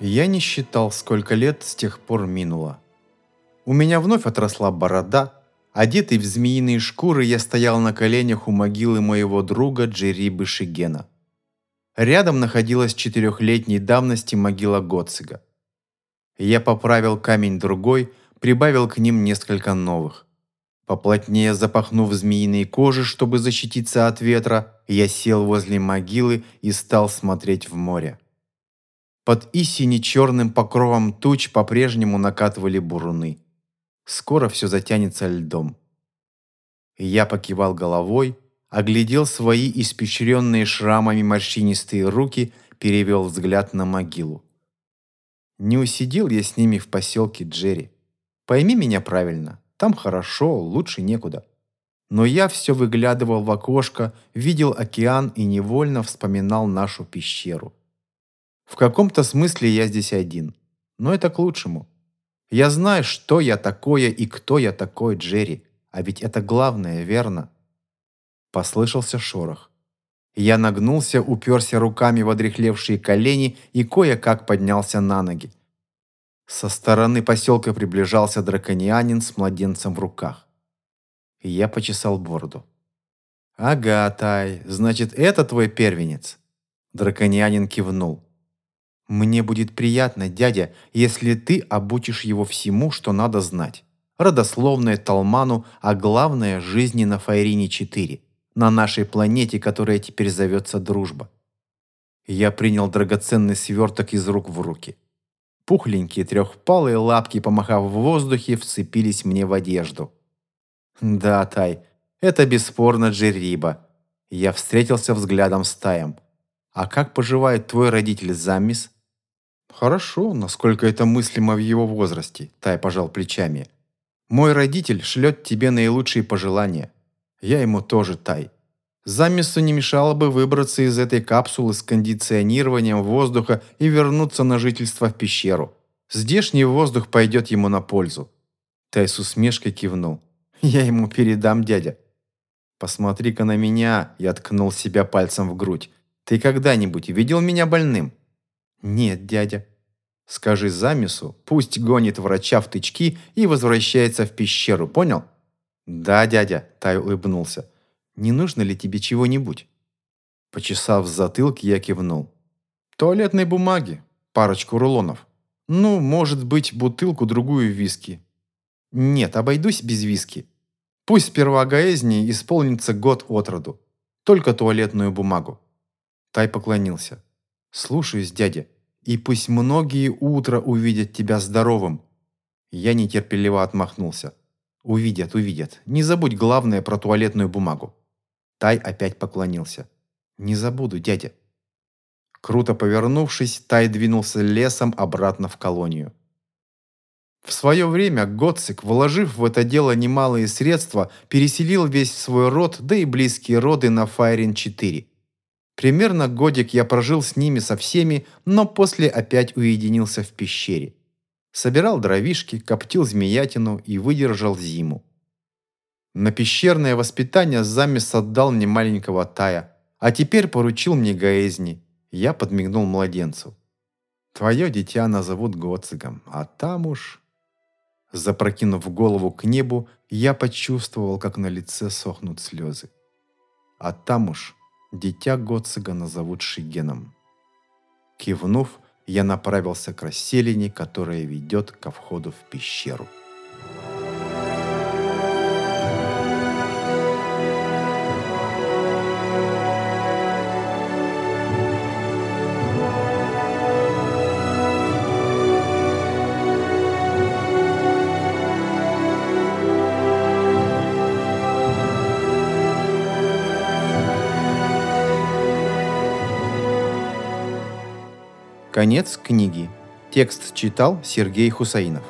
Я не считал, сколько лет с тех пор минуло. У меня вновь отросла борода. Одетый в змеиные шкуры, я стоял на коленях у могилы моего друга Джерибы Шигена. Рядом находилась четырехлетней давности могила Гоцига. Я поправил камень другой, прибавил к ним несколько новых. Поплотнее запахнув змеиные кожи, чтобы защититься от ветра, я сел возле могилы и стал смотреть в море. Под истине черным покровом туч по-прежнему накатывали буруны. Скоро все затянется льдом. Я покивал головой, оглядел свои испещренные шрамами морщинистые руки, перевел взгляд на могилу. Не усидел я с ними в поселке Джерри. Пойми меня правильно, там хорошо, лучше некуда. Но я все выглядывал в окошко, видел океан и невольно вспоминал нашу пещеру. В каком-то смысле я здесь один. Но это к лучшему. Я знаю, что я такое и кто я такой, Джерри. А ведь это главное, верно? Послышался шорох. Я нагнулся, уперся руками в одрехлевшие колени и кое-как поднялся на ноги. Со стороны поселка приближался драконианин с младенцем в руках. я почесал бороду. «Ага, Тай, значит, это твой первенец?» Драконианин кивнул. «Мне будет приятно, дядя, если ты обучишь его всему, что надо знать. Родословное Талману, а главное – жизни на Файрине-4, на нашей планете, которая теперь зовется Дружба». Я принял драгоценный сверток из рук в руки. Пухленькие трехпалые лапки, помахав в воздухе, вцепились мне в одежду. «Да, Тай, это бесспорно Джерриба». Я встретился взглядом с Таем. «А как поживает твой родитель Заммис?» «Хорошо, насколько это мыслимо в его возрасте», – Тай пожал плечами. «Мой родитель шлет тебе наилучшие пожелания. Я ему тоже, Тай. Замесу не мешало бы выбраться из этой капсулы с кондиционированием воздуха и вернуться на жительство в пещеру. Здешний воздух пойдет ему на пользу». Тай с усмешкой кивнул. «Я ему передам, дядя». «Посмотри-ка на меня», – я ткнул себя пальцем в грудь. «Ты когда-нибудь видел меня больным?» «Нет, дядя». «Скажи Замису, пусть гонит врача в тычки и возвращается в пещеру, понял?» «Да, дядя», – Тай улыбнулся. «Не нужно ли тебе чего-нибудь?» Почесав затылок, я кивнул. «Туалетной бумаги, парочку рулонов. Ну, может быть, бутылку-другую виски. Нет, обойдусь без виски. Пусть сперва Гаэзни исполнится год от роду. Только туалетную бумагу». Тай поклонился. «Слушаюсь, дядя, и пусть многие утро увидят тебя здоровым». Я нетерпеливо отмахнулся. «Увидят, увидят. Не забудь главное про туалетную бумагу». Тай опять поклонился. «Не забуду, дядя». Круто повернувшись, Тай двинулся лесом обратно в колонию. В свое время Готцик, вложив в это дело немалые средства, переселил весь свой род, да и близкие роды на Файрин-4. Примерно годик я прожил с ними со всеми, но после опять уединился в пещере. Собирал дровишки, коптил змеятину и выдержал зиму. На пещерное воспитание замес отдал мне маленького Тая, а теперь поручил мне Гаэзни. Я подмигнул младенцу. Твое дитя назовут Гоцигом, а там уж... Запрокинув голову к небу, я почувствовал, как на лице сохнут слезы. А там уж Дитя Гоцига назовут Шигеном. Кивнув, я направился к расселине, которая ведет ко входу в пещеру. Конец книги. Текст читал Сергей Хусаинов.